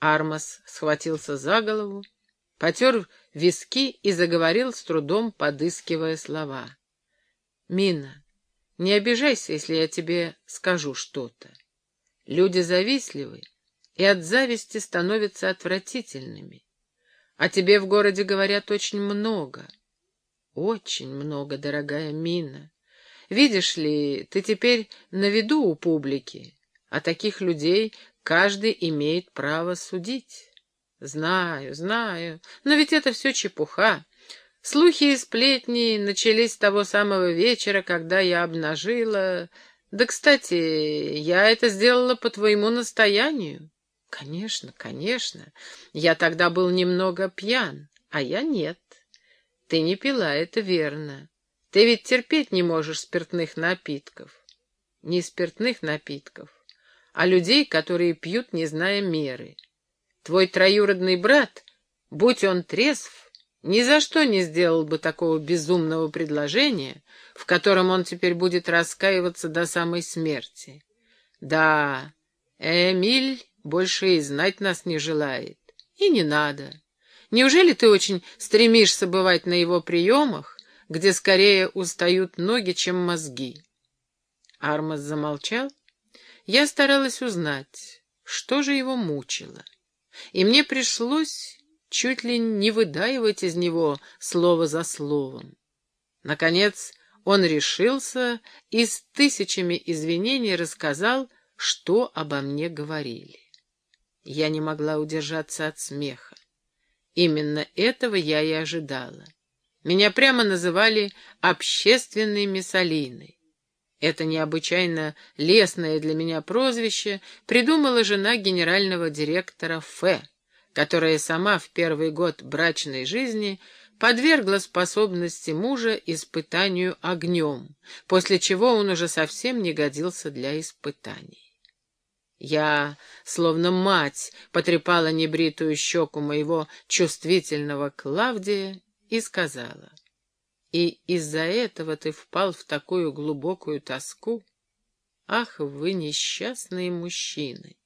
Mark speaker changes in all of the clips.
Speaker 1: Армас схватился за голову, потер виски и заговорил с трудом, подыскивая слова. «Мина, не обижайся, если я тебе скажу что-то. Люди завистливы и от зависти становятся отвратительными. О тебе в городе говорят очень много. Очень много, дорогая Мина. Видишь ли, ты теперь на виду у публики, а таких людей каждый имеет право судить. Знаю, знаю, но ведь это все чепуха. Слухи и сплетни начались с того самого вечера, когда я обнажила... Да, кстати, я это сделала по твоему настоянию. Конечно, конечно. Я тогда был немного пьян, а я нет. Ты не пила, это верно. Ты ведь терпеть не можешь спиртных напитков. Не спиртных напитков, а людей, которые пьют, не зная меры. Твой троюродный брат, будь он трезв, ни за что не сделал бы такого безумного предложения, в котором он теперь будет раскаиваться до самой смерти. Да, Эмиль больше и знать нас не желает. И не надо. Неужели ты очень стремишься бывать на его приемах, где скорее устают ноги, чем мозги? Армас замолчал. Я старалась узнать, что же его мучило. И мне пришлось чуть ли не выдаивать из него слово за словом. Наконец он решился и с тысячами извинений рассказал, что обо мне говорили. Я не могла удержаться от смеха. Именно этого я и ожидала. Меня прямо называли «общественной Миссалиной». Это необычайно лестное для меня прозвище придумала жена генерального директора Ф которая сама в первый год брачной жизни подвергла способности мужа испытанию огнем, после чего он уже совсем не годился для испытаний. Я, словно мать, потрепала небритую щеку моего чувствительного Клавдия и сказала, «И из-за этого ты впал в такую глубокую тоску? Ах, вы несчастные мужчины!»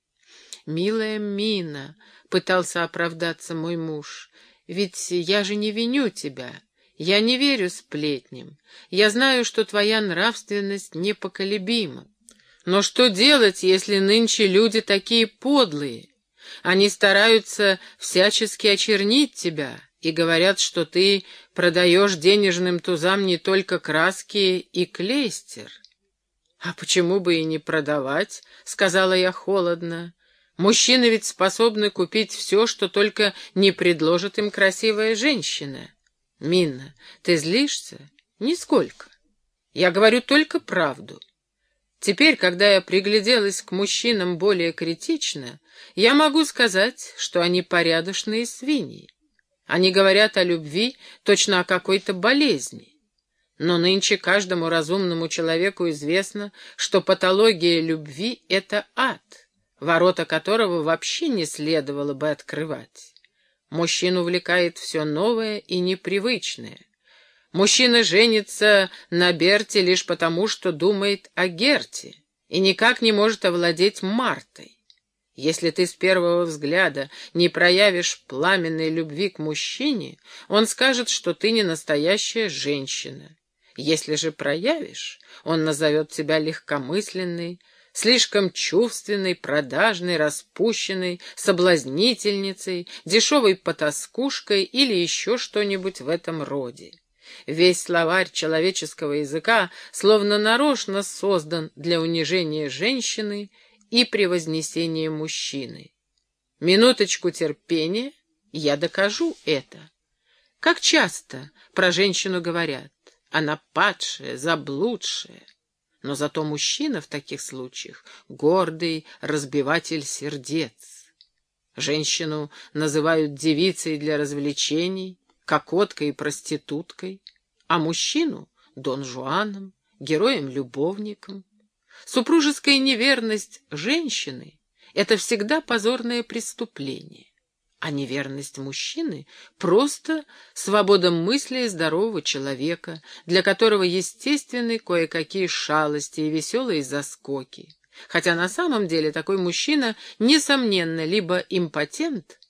Speaker 1: «Милая Мина», — пытался оправдаться мой муж, — «ведь я же не виню тебя. Я не верю сплетням. Я знаю, что твоя нравственность непоколебима. Но что делать, если нынче люди такие подлые? Они стараются всячески очернить тебя» и говорят, что ты продаешь денежным тузам не только краски и клейстер. — А почему бы и не продавать? — сказала я холодно. Мужчины ведь способны купить все, что только не предложит им красивая женщина. Минна, ты злишься? Нисколько. Я говорю только правду. Теперь, когда я пригляделась к мужчинам более критично, я могу сказать, что они порядочные свиньи. Они говорят о любви точно о какой-то болезни. Но нынче каждому разумному человеку известно, что патология любви — это ад ворота которого вообще не следовало бы открывать. Мужчин увлекает все новое и непривычное. Мужчина женится на Берте лишь потому, что думает о Герте и никак не может овладеть Мартой. Если ты с первого взгляда не проявишь пламенной любви к мужчине, он скажет, что ты не настоящая женщина. Если же проявишь, он назовет тебя легкомысленной, слишком чувственной, продажной, распущенной, соблазнительницей, дешевой потаскушкой или еще что-нибудь в этом роде. Весь словарь человеческого языка словно нарочно создан для унижения женщины и превознесения мужчины. Минуточку терпения, я докажу это. Как часто про женщину говорят, она падшая, заблудшая, но зато мужчина в таких случаях — гордый разбиватель сердец. Женщину называют девицей для развлечений, кокоткой и проституткой, а мужчину — Дон Жуаном, героем-любовником. Супружеская неверность женщины — это всегда позорное преступление а неверность мужчины — просто свобода мысли здорового человека, для которого естественны кое-какие шалости и веселые заскоки. Хотя на самом деле такой мужчина, несомненно, либо импотент,